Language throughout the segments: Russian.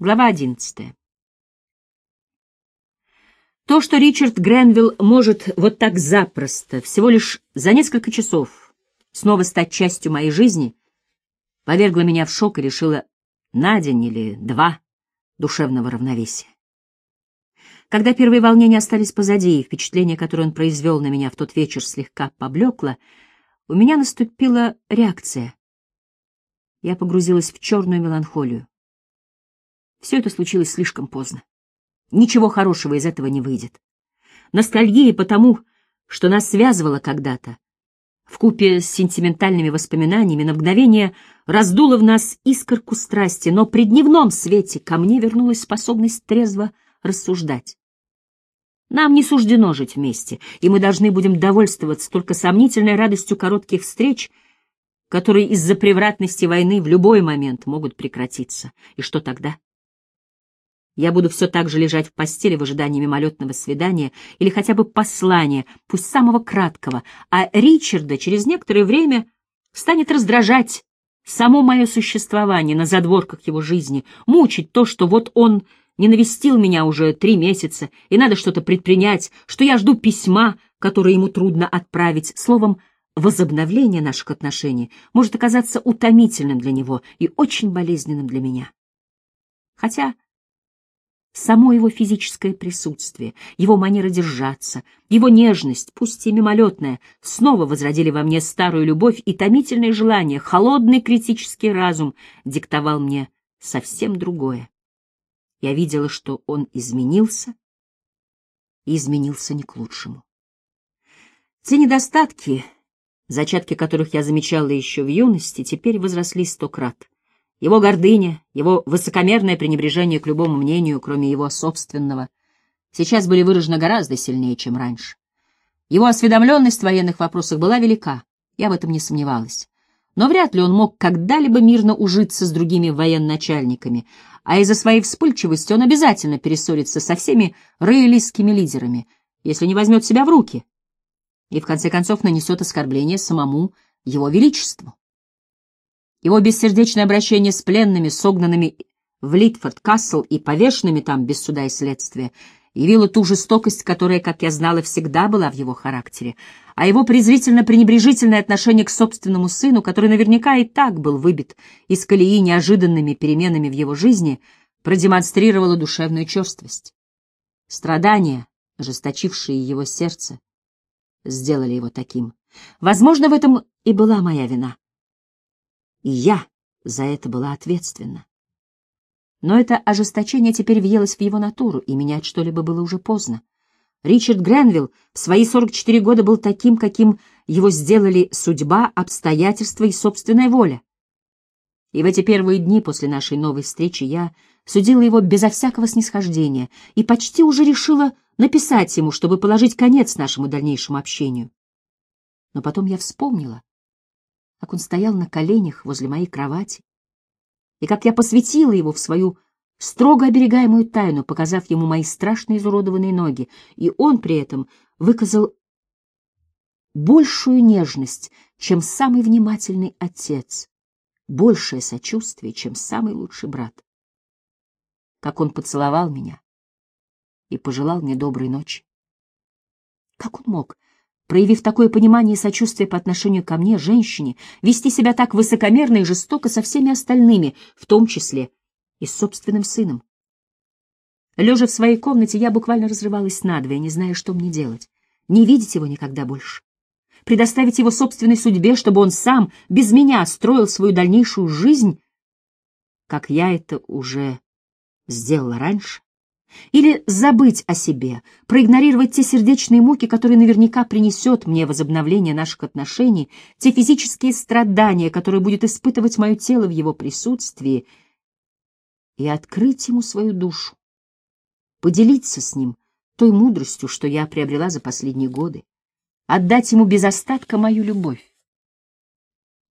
Глава одиннадцатая. То, что Ричард Гренвилл может вот так запросто, всего лишь за несколько часов, снова стать частью моей жизни, повергло меня в шок и решило на день или два душевного равновесия. Когда первые волнения остались позади, и впечатление, которое он произвел на меня в тот вечер, слегка поблекло, у меня наступила реакция. Я погрузилась в черную меланхолию. Все это случилось слишком поздно. Ничего хорошего из этого не выйдет. Ностальгия по тому, что нас связывало когда-то, вкупе с сентиментальными воспоминаниями, на мгновение раздула в нас искорку страсти, но при дневном свете ко мне вернулась способность трезво рассуждать. Нам не суждено жить вместе, и мы должны будем довольствоваться только сомнительной радостью коротких встреч, которые из-за превратности войны в любой момент могут прекратиться. И что тогда? Я буду все так же лежать в постели в ожидании мимолетного свидания или хотя бы послания, пусть самого краткого, а Ричарда через некоторое время станет раздражать само мое существование на задворках его жизни, мучить то, что вот он не навестил меня уже три месяца, и надо что-то предпринять, что я жду письма, которое ему трудно отправить. Словом, возобновление наших отношений может оказаться утомительным для него и очень болезненным для меня. Хотя Само его физическое присутствие, его манера держаться, его нежность, пусть и мимолетная, снова возродили во мне старую любовь и томительное желание, холодный критический разум диктовал мне совсем другое. Я видела, что он изменился, и изменился не к лучшему. Те недостатки, зачатки которых я замечала еще в юности, теперь возросли сто крат. Его гордыня, его высокомерное пренебрежение к любому мнению, кроме его собственного, сейчас были выражены гораздо сильнее, чем раньше. Его осведомленность в военных вопросах была велика, я в этом не сомневалась. Но вряд ли он мог когда-либо мирно ужиться с другими военачальниками, а из-за своей вспыльчивости он обязательно перессорится со всеми роялистскими лидерами, если не возьмет себя в руки, и в конце концов нанесет оскорбление самому его величеству. Его бессердечное обращение с пленными, согнанными в Литфорд-Кассел и повешенными там без суда и следствия, явило ту жестокость, которая, как я знала, всегда была в его характере, а его презрительно-пренебрежительное отношение к собственному сыну, который наверняка и так был выбит из колеи неожиданными переменами в его жизни, продемонстрировало душевную черствость. Страдания, ожесточившие его сердце, сделали его таким. Возможно, в этом и была моя вина и я за это была ответственна. Но это ожесточение теперь въелось в его натуру, и менять что-либо было уже поздно. Ричард Гренвилл в свои 44 года был таким, каким его сделали судьба, обстоятельства и собственная воля. И в эти первые дни после нашей новой встречи я судила его безо всякого снисхождения и почти уже решила написать ему, чтобы положить конец нашему дальнейшему общению. Но потом я вспомнила, как он стоял на коленях возле моей кровати, и как я посвятила его в свою строго оберегаемую тайну, показав ему мои страшно изуродованные ноги, и он при этом выказал большую нежность, чем самый внимательный отец, большее сочувствие, чем самый лучший брат. Как он поцеловал меня и пожелал мне доброй ночи. Как он мог проявив такое понимание и сочувствие по отношению ко мне, женщине, вести себя так высокомерно и жестоко со всеми остальными, в том числе и с собственным сыном. Лежа в своей комнате, я буквально разрывалась надвое, не зная, что мне делать. Не видеть его никогда больше. Предоставить его собственной судьбе, чтобы он сам, без меня, строил свою дальнейшую жизнь, как я это уже сделала раньше. Или забыть о себе, проигнорировать те сердечные муки, которые наверняка принесет мне возобновление наших отношений, те физические страдания, которые будет испытывать мое тело в его присутствии, и открыть ему свою душу, поделиться с ним той мудростью, что я приобрела за последние годы, отдать ему без остатка мою любовь.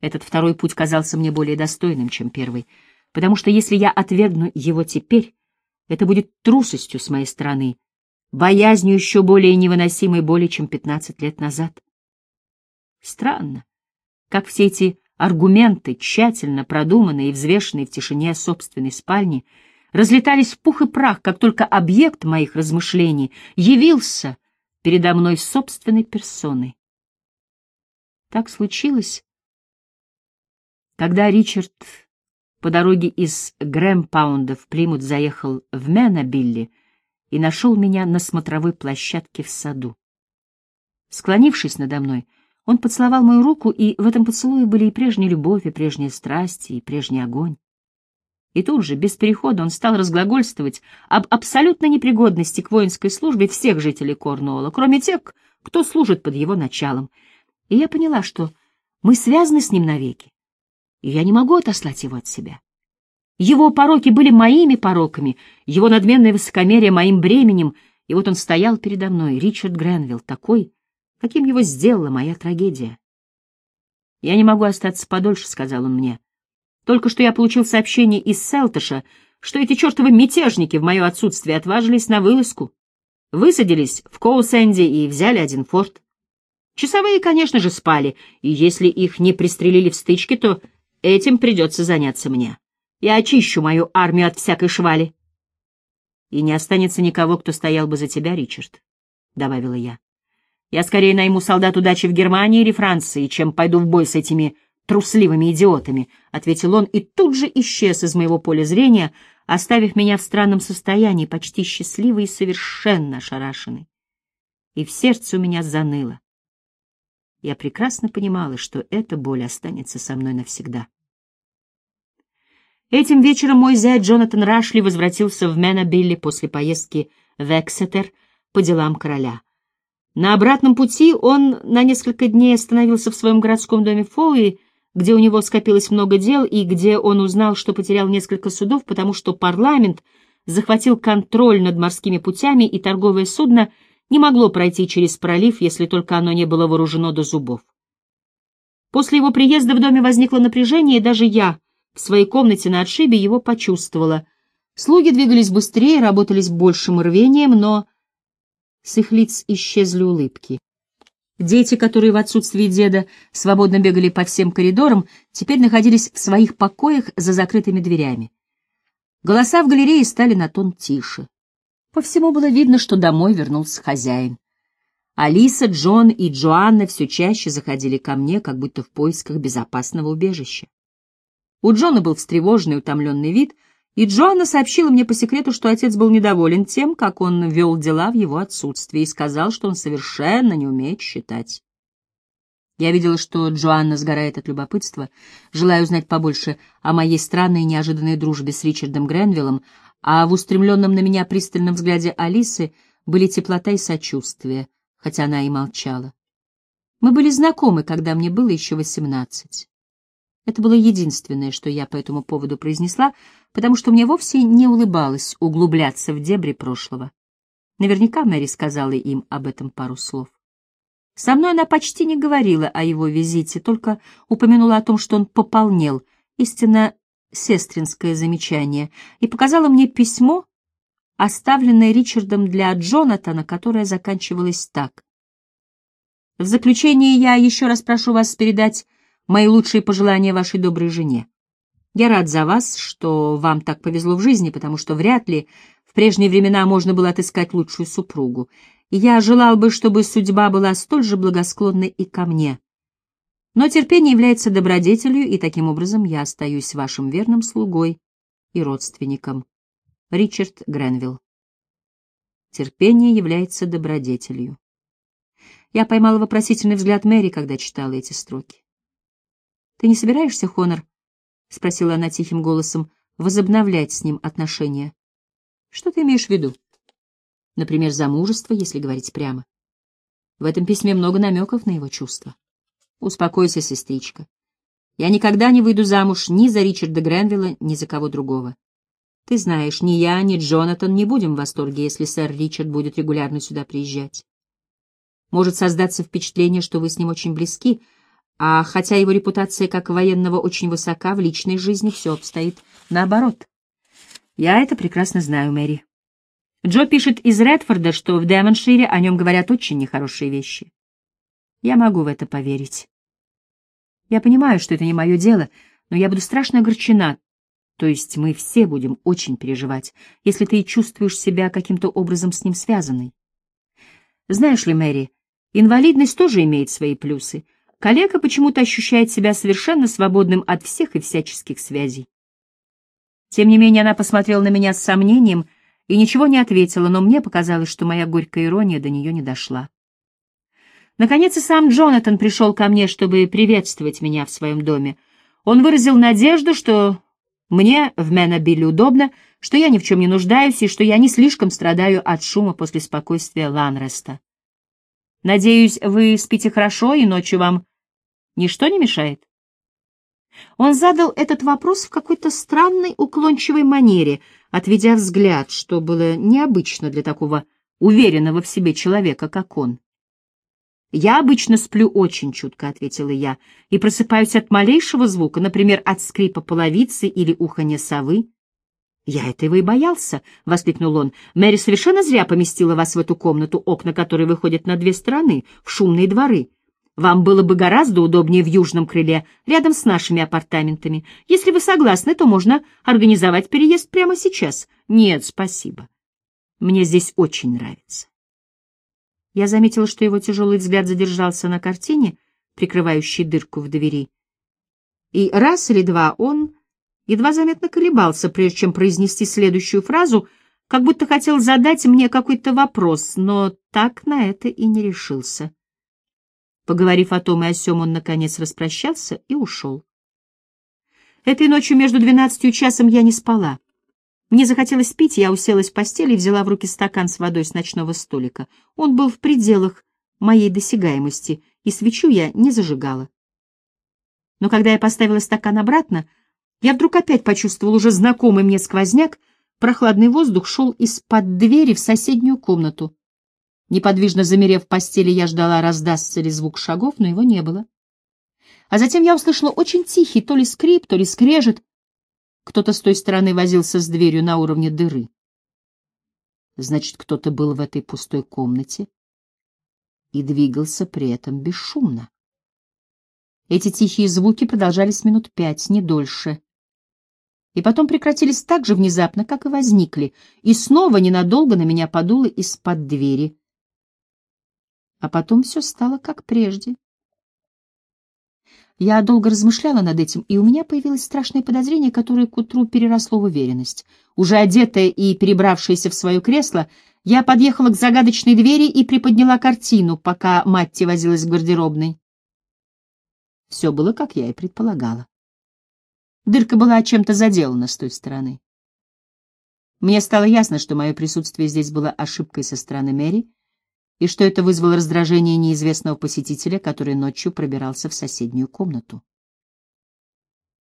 Этот второй путь казался мне более достойным, чем первый, потому что если я отвергну его теперь, это будет трусостью с моей стороны, боязнью еще более невыносимой боли, чем пятнадцать лет назад. Странно, как все эти аргументы, тщательно продуманные и взвешенные в тишине собственной спальни, разлетались в пух и прах, как только объект моих размышлений явился передо мной собственной персоной. Так случилось, когда Ричард по дороге из Грэмпаунда в Плимут заехал в Менобилли и нашел меня на смотровой площадке в саду. Склонившись надо мной, он поцеловал мою руку, и в этом поцелуе были и прежняя любовь, и прежняя страсть, и прежний огонь. И тут же, без перехода, он стал разглагольствовать об абсолютной непригодности к воинской службе всех жителей Корнуолла, кроме тех, кто служит под его началом. И я поняла, что мы связаны с ним навеки, и я не могу отослать его от себя. Его пороки были моими пороками, его надменное высокомерие моим бременем, и вот он стоял передо мной, Ричард Гренвилл, такой, каким его сделала моя трагедия. «Я не могу остаться подольше», — сказал он мне. «Только что я получил сообщение из Селтыша, что эти чертовы мятежники в мое отсутствие отважились на вылазку, высадились в Коусенде и взяли один форт. Часовые, конечно же, спали, и если их не пристрелили в стычке, то этим придется заняться мне. Я очищу мою армию от всякой швали». «И не останется никого, кто стоял бы за тебя, Ричард», — добавила я. Я скорее найму солдат удачи в Германии или Франции, чем пойду в бой с этими трусливыми идиотами», — ответил он и тут же исчез из моего поля зрения, оставив меня в странном состоянии, почти счастливый и совершенно ошарашенный. И в сердце у меня заныло. Я прекрасно понимала, что эта боль останется со мной навсегда. Этим вечером мой зять Джонатан Рашли возвратился в Менобилли после поездки в Эксетер по делам короля. На обратном пути он на несколько дней остановился в своем городском доме Фоуи, где у него скопилось много дел и где он узнал, что потерял несколько судов, потому что парламент захватил контроль над морскими путями, и торговое судно не могло пройти через пролив, если только оно не было вооружено до зубов. После его приезда в доме возникло напряжение, и даже я в своей комнате на отшибе его почувствовала. Слуги двигались быстрее, работали с большим рвением, но с их лиц исчезли улыбки. Дети, которые в отсутствие деда свободно бегали по всем коридорам, теперь находились в своих покоях за закрытыми дверями. Голоса в галерее стали на тон тише. По всему было видно, что домой вернулся хозяин. Алиса, Джон и Джоанна все чаще заходили ко мне, как будто в поисках безопасного убежища. У Джона был встревоженный, утомленный вид — и Джоанна сообщила мне по секрету, что отец был недоволен тем, как он вел дела в его отсутствии, и сказал, что он совершенно не умеет считать. Я видела, что Джоанна сгорает от любопытства, желая узнать побольше о моей странной и неожиданной дружбе с Ричардом Гренвиллом, а в устремленном на меня пристальном взгляде Алисы были теплота и сочувствие, хотя она и молчала. Мы были знакомы, когда мне было еще восемнадцать. Это было единственное, что я по этому поводу произнесла, потому что мне вовсе не улыбалось углубляться в дебри прошлого. Наверняка Мэри сказала им об этом пару слов. Со мной она почти не говорила о его визите, только упомянула о том, что он пополнел, истинно сестринское замечание, и показала мне письмо, оставленное Ричардом для Джонатана, которое заканчивалось так. В заключение я еще раз прошу вас передать Мои лучшие пожелания вашей доброй жене. Я рад за вас, что вам так повезло в жизни, потому что вряд ли в прежние времена можно было отыскать лучшую супругу. Я желал бы, чтобы судьба была столь же благосклонной и ко мне. Но терпение является добродетелью, и таким образом я остаюсь вашим верным слугой и родственником. Ричард Гренвилл. Терпение является добродетелью. Я поймала вопросительный взгляд Мэри, когда читала эти строки. Ты не собираешься, Хонор? — спросила она тихим голосом, — возобновлять с ним отношения. Что ты имеешь в виду? Например, замужество, если говорить прямо. В этом письме много намеков на его чувства. Успокойся, сестричка. Я никогда не выйду замуж ни за Ричарда Гренвилла, ни за кого другого. Ты знаешь, ни я, ни Джонатан не будем в восторге, если сэр Ричард будет регулярно сюда приезжать. Может создаться впечатление, что вы с ним очень близки, — а хотя его репутация как военного очень высока, в личной жизни все обстоит наоборот. Я это прекрасно знаю, Мэри. Джо пишет из Редфорда, что в Девоншире о нем говорят очень нехорошие вещи. Я могу в это поверить. Я понимаю, что это не мое дело, но я буду страшно огорчена. То есть мы все будем очень переживать, если ты чувствуешь себя каким-то образом с ним связанной. Знаешь ли, Мэри, инвалидность тоже имеет свои плюсы. Коллега почему-то ощущает себя совершенно свободным от всех и всяческих связей. Тем не менее, она посмотрела на меня с сомнением и ничего не ответила, но мне показалось, что моя горькая ирония до нее не дошла. Наконец и сам Джонатан пришел ко мне, чтобы приветствовать меня в своем доме. Он выразил надежду, что мне в Менобиле удобно, что я ни в чем не нуждаюсь и что я не слишком страдаю от шума после спокойствия Ланреста. Надеюсь, вы спите хорошо и ночью вам ничто не мешает? Он задал этот вопрос в какой-то странной уклончивой манере, отведя взгляд, что было необычно для такого уверенного в себе человека, как он. «Я обычно сплю очень чутко», — ответила я, — «и просыпаюсь от малейшего звука, например, от скрипа половицы или уханья совы». «Я этого и боялся», — воскликнул он. «Мэри совершенно зря поместила вас в эту комнату, окна которой выходят на две стороны, в шумные дворы. Вам было бы гораздо удобнее в южном крыле, рядом с нашими апартаментами. Если вы согласны, то можно организовать переезд прямо сейчас». «Нет, спасибо. Мне здесь очень нравится». Я заметила, что его тяжелый взгляд задержался на картине, прикрывающей дырку в двери. И раз или два он едва заметно колебался, прежде чем произнести следующую фразу, как будто хотел задать мне какой-то вопрос, но так на это и не решился. Поговорив о том и о сём, он, наконец, распрощался и ушел. Этой ночью между двенадцатью часом я не спала. Мне захотелось пить, я уселась в постели и взяла в руки стакан с водой с ночного столика. Он был в пределах моей досягаемости, и свечу я не зажигала. Но когда я поставила стакан обратно, я вдруг опять почувствовал уже знакомый мне сквозняк, прохладный воздух шел из-под двери в соседнюю комнату. Неподвижно замерев в постели, я ждала, раздастся ли звук шагов, но его не было. А затем я услышала очень тихий то ли скрип, то ли скрежет, кто-то с той стороны возился с дверью на уровне дыры. Значит, кто-то был в этой пустой комнате и двигался при этом бесшумно. Эти тихие звуки продолжались минут пять, не дольше. И потом прекратились так же внезапно, как и возникли, и снова ненадолго на меня подуло из-под двери. А потом все стало как прежде. Я долго размышляла над этим, и у меня появилось страшное подозрение, которое к утру переросло в уверенность. Уже одетая и перебравшаяся в свое кресло, я подъехала к загадочной двери и приподняла картину, пока Матти возилась в гардеробной. Все было, как я и предполагала. Дырка была чем-то заделана с той стороны. Мне стало ясно, что мое присутствие здесь было ошибкой со стороны Мэри, и что это вызвало раздражение неизвестного посетителя, который ночью пробирался в соседнюю комнату.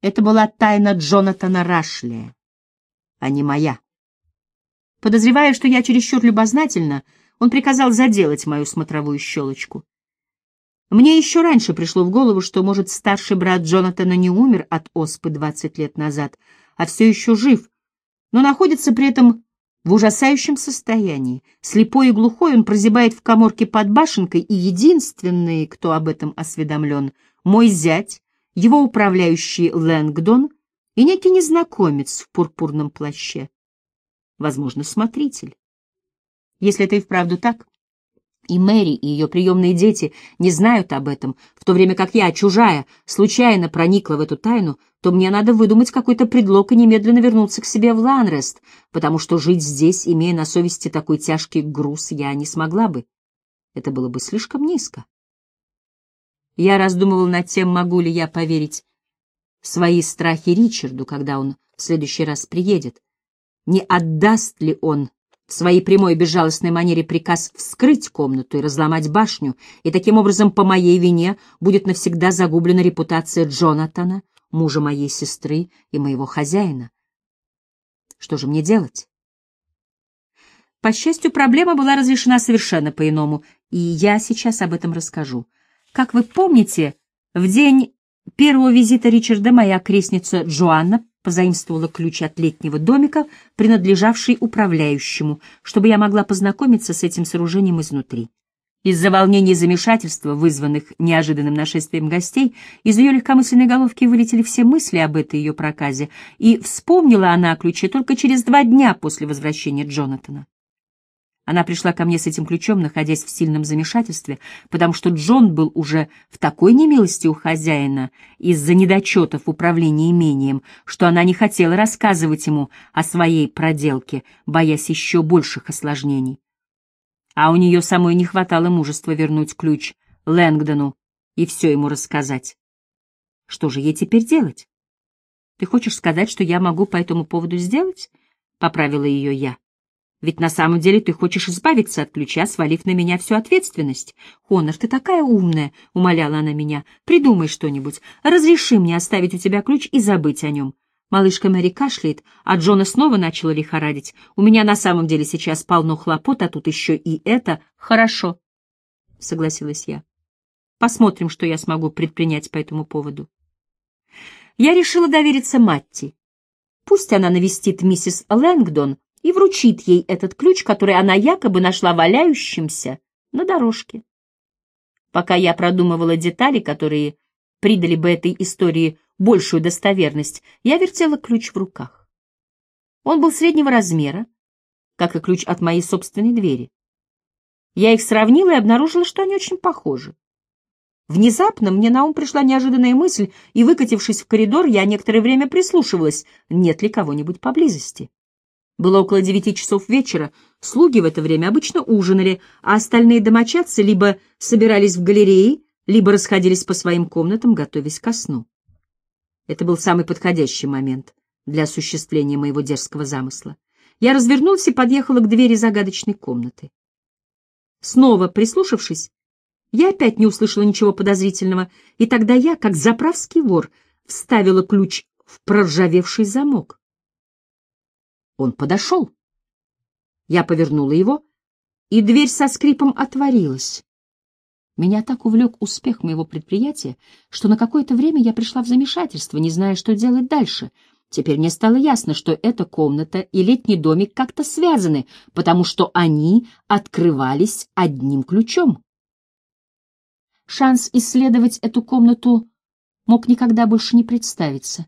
Это была тайна Джонатана Рашли, а не моя. Подозревая, что я чересчур любознательна, он приказал заделать мою смотровую щелочку. Мне еще раньше пришло в голову, что, может, старший брат Джонатана не умер от оспы двадцать лет назад, а все еще жив, но находится при этом в ужасающем состоянии. Слепой и глухой он прозябает в коморке под башенкой, и единственный, кто об этом осведомлен, мой зять, его управляющий Лэнгдон и некий незнакомец в пурпурном плаще. Возможно, смотритель. Если это и вправду так, и Мэри, и ее приемные дети не знают об этом, в то время как я, чужая, случайно проникла в эту тайну, то мне надо выдумать какой-то предлог и немедленно вернуться к себе в Ланрест, потому что жить здесь, имея на совести такой тяжкий груз, я не смогла бы. Это было бы слишком низко. Я раздумывал над тем, могу ли я поверить свои страхи Ричарду, когда он в следующий раз приедет. Не отдаст ли он в своей прямой безжалостной манере приказ вскрыть комнату и разломать башню, и таким образом по моей вине будет навсегда загублена репутация Джонатана, мужа моей сестры и моего хозяина. Что же мне делать? По счастью, проблема была разрешена совершенно по-иному, и я сейчас об этом расскажу. Как вы помните, в день первого визита Ричарда моя крестница Джоанна позаимствовала ключ от летнего домика, принадлежавший управляющему, чтобы я могла познакомиться с этим сооружением изнутри. Из-за волнений и замешательства, вызванных неожиданным нашествием гостей, из ее легкомысленной головки вылетели все мысли об этой ее проказе, и вспомнила она о ключе только через два дня после возвращения Джонатана. Она пришла ко мне с этим ключом, находясь в сильном замешательстве, потому что Джон был уже в такой немилости у хозяина из-за недочетов в управлении имением, что она не хотела рассказывать ему о своей проделке, боясь еще больших осложнений а у нее самой не хватало мужества вернуть ключ Лэнгдону и все ему рассказать. Что же ей теперь делать? Ты хочешь сказать, что я могу по этому поводу сделать? Поправила ее я. Ведь на самом деле ты хочешь избавиться от ключа, свалив на меня всю ответственность. Хонор, ты такая умная, — умоляла она меня. Придумай что-нибудь. Разреши мне оставить у тебя ключ и забыть о нем. Малышка Мэри кашляет, а Джона снова начала лихорадить. У меня на самом деле сейчас полно хлопот, а тут еще и это. Хорошо, — согласилась я. Посмотрим, что я смогу предпринять по этому поводу. Я решила довериться Матти. Пусть она навестит миссис Лэнгдон и вручит ей этот ключ, который она якобы нашла валяющимся на дорожке. Пока я продумывала детали, которые придали бы этой истории большую достоверность, я вертела ключ в руках. Он был среднего размера, как и ключ от моей собственной двери. Я их сравнила и обнаружила, что они очень похожи. Внезапно мне на ум пришла неожиданная мысль, и, выкатившись в коридор, я некоторое время прислушивалась, нет ли кого-нибудь поблизости. Было около девяти часов вечера, слуги в это время обычно ужинали, а остальные домочадцы либо собирались в галерее, либо расходились по своим комнатам, готовясь ко сну. Это был самый подходящий момент для осуществления моего дерзкого замысла. Я развернулся и подъехала к двери загадочной комнаты. Снова прислушавшись, я опять не услышала ничего подозрительного, и тогда я, как заправский вор, вставила ключ в проржавевший замок. Он подошел. Я повернула его, и дверь со скрипом отворилась. Меня так увлек успех моего предприятия, что на какое-то время я пришла в замешательство, не зная, что делать дальше. Теперь мне стало ясно, что эта комната и летний домик как-то связаны, потому что они открывались одним ключом. Шанс исследовать эту комнату мог никогда больше не представиться.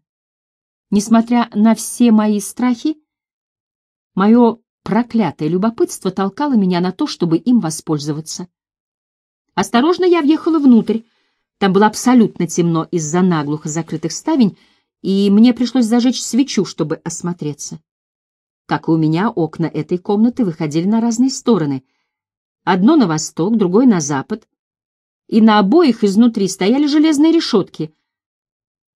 Несмотря на все мои страхи, мое проклятое любопытство толкало меня на то, чтобы им воспользоваться. Осторожно я въехала внутрь. Там было абсолютно темно из-за наглухо закрытых ставень, и мне пришлось зажечь свечу, чтобы осмотреться. Как и у меня, окна этой комнаты выходили на разные стороны. Одно на восток, другое на запад. И на обоих изнутри стояли железные решетки.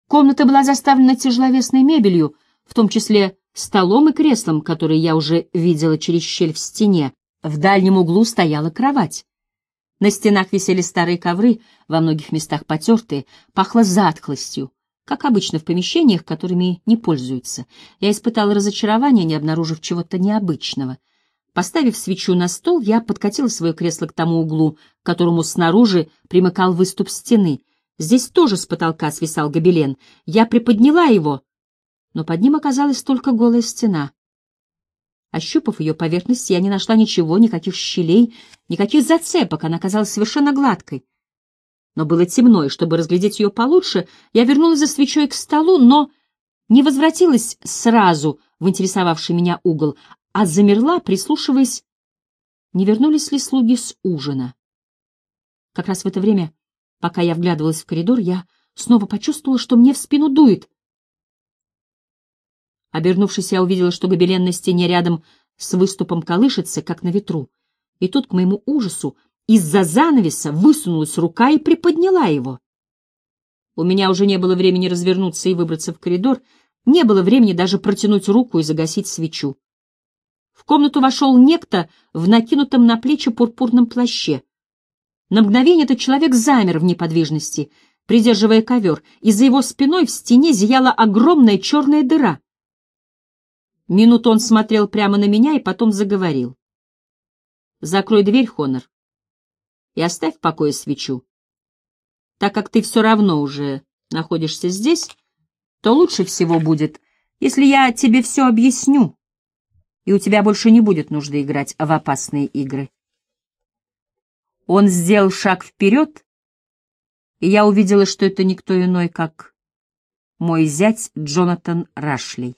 Комната была заставлена тяжеловесной мебелью, в том числе столом и креслом, которые я уже видела через щель в стене. В дальнем углу стояла кровать. На стенах висели старые ковры, во многих местах потертые, пахло затхлостью, как обычно в помещениях, которыми не пользуются. Я испытала разочарование, не обнаружив чего-то необычного. Поставив свечу на стол, я подкатила свое кресло к тому углу, к которому снаружи примыкал выступ стены. Здесь тоже с потолка свисал гобелен. Я приподняла его, но под ним оказалась только голая стена. Ощупав ее поверхность, я не нашла ничего, никаких щелей, никаких зацепок, она казалась совершенно гладкой. Но было темно, и чтобы разглядеть ее получше, я вернулась за свечой к столу, но не возвратилась сразу в интересовавший меня угол, а замерла, прислушиваясь, не вернулись ли слуги с ужина. Как раз в это время, пока я вглядывалась в коридор, я снова почувствовала, что мне в спину дует. Обернувшись, я увидела, что гобелен на стене рядом с выступом колышется, как на ветру. И тут, к моему ужасу, из-за занавеса высунулась рука и приподняла его. У меня уже не было времени развернуться и выбраться в коридор, не было времени даже протянуть руку и загасить свечу. В комнату вошел некто в накинутом на плечи пурпурном плаще. На мгновение этот человек замер в неподвижности, придерживая ковер, и за его спиной в стене зияла огромная черная дыра. Минуту он смотрел прямо на меня и потом заговорил. «Закрой дверь, Хонор, и оставь в покое свечу. Так как ты все равно уже находишься здесь, то лучше всего будет, если я тебе все объясню, и у тебя больше не будет нужды играть в опасные игры». Он сделал шаг вперед, и я увидела, что это никто иной, как мой зять Джонатан Рашлей.